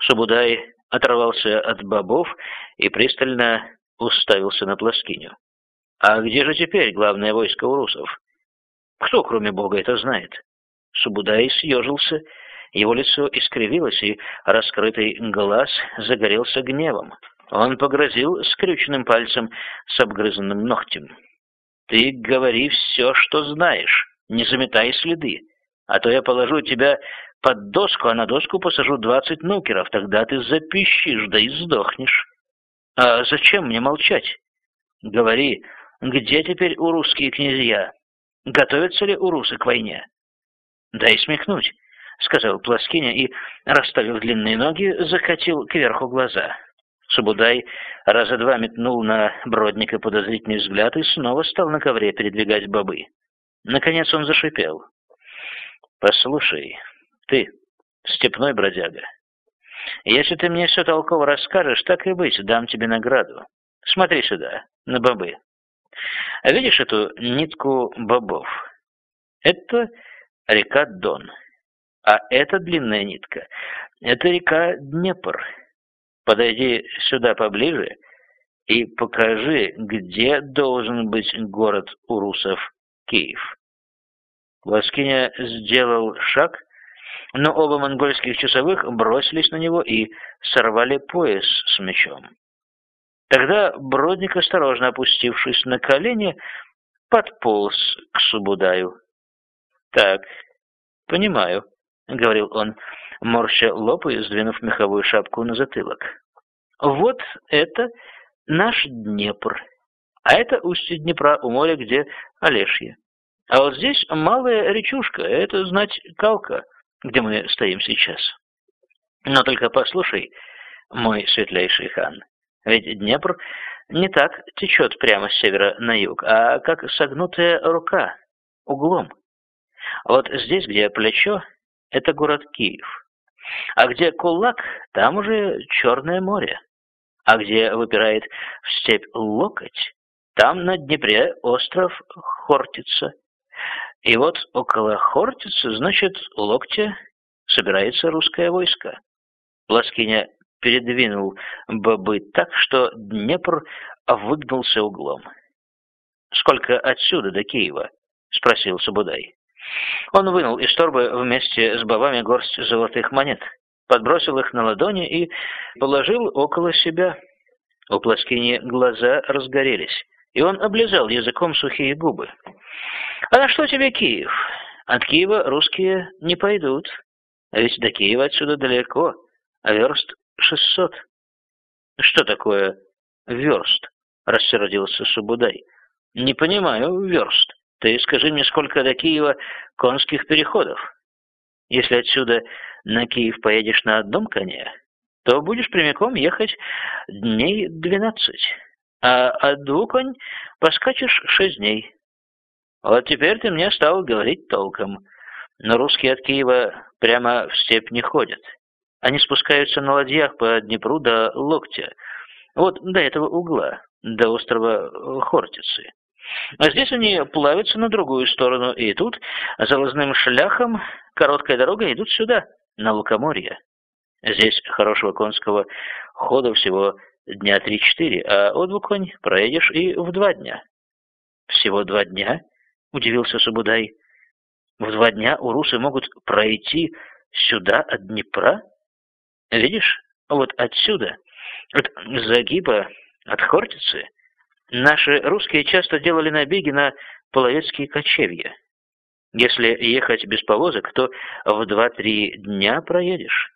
Субудай оторвался от бобов и пристально уставился на плоскиню. «А где же теперь главное войско урусов? Кто, кроме Бога, это знает?» Субудай съежился, его лицо искривилось, и раскрытый глаз загорелся гневом. Он погрозил скрюченным пальцем с обгрызанным ногтем. «Ты говори все, что знаешь, не заметай следы, а то я положу тебя под доску, а на доску посажу двадцать нукеров, тогда ты запищишь, да и сдохнешь. А зачем мне молчать? Говори, где теперь урусские князья? Готовятся ли урусы к войне? Дай смекнуть, сказал Плоскиня и, расставив длинные ноги, закатил кверху глаза. Субудай раза два метнул на Бродника подозрительный взгляд и снова стал на ковре передвигать бобы. Наконец он зашипел. «Послушай, ты, степной бродяга, если ты мне все толково расскажешь, так и быть, дам тебе награду. Смотри сюда, на бобы. Видишь эту нитку бобов? Это река Дон. А эта длинная нитка — это река Днепр. Подойди сюда поближе и покажи, где должен быть город урусов Киев. Ласкиня сделал шаг, но оба монгольских часовых бросились на него и сорвали пояс с мечом. Тогда Бродник, осторожно опустившись на колени, подполз к Субудаю. «Так, понимаю», — говорил он, морща лоб и сдвинув меховую шапку на затылок. «Вот это наш Днепр, а это устье Днепра у моря, где Олешье. А вот здесь малая речушка, это, знать, Калка, где мы стоим сейчас. Но только послушай, мой светлейший хан, ведь Днепр не так течет прямо с севера на юг, а как согнутая рука, углом. Вот здесь, где плечо, это город Киев. А где кулак, там уже Черное море. А где выпирает в степь локоть, там на Днепре остров Хортица. И вот около Хортицы, значит, у локтя собирается русское войско. Ласкиня передвинул бобы так, что Днепр выгнулся углом. «Сколько отсюда до Киева?» — спросил Сабудай. Он вынул из торбы вместе с бобами горсть золотых монет, подбросил их на ладони и положил около себя. У Пласкини глаза разгорелись, и он облизал языком сухие губы. А на что тебе Киев? От Киева русские не пойдут. А ведь до Киева отсюда далеко, а верст шестьсот. Что такое верст? Рассердился Субудай. Не понимаю верст. Ты скажи мне, сколько до Киева конских переходов? Если отсюда на Киев поедешь на одном коне, то будешь прямиком ехать дней двенадцать, а от двух конь поскачешь шесть дней. Вот теперь ты мне стал говорить толком. Но русские от Киева прямо в степь не ходят. Они спускаются на ладьях по Днепру до локтя, вот до этого угла, до острова Хортицы. А здесь они плавятся на другую сторону, и тут залазным шляхом короткая дорога идут сюда, на Лукоморье. Здесь хорошего конского хода всего дня три-четыре, а от конь проедешь и в два дня. Всего два дня? — удивился Субудай. «В два дня урусы могут пройти сюда от Днепра? Видишь, вот отсюда, от загиба, от Хортицы, наши русские часто делали набеги на половецкие кочевья. Если ехать без повозок, то в два-три дня проедешь.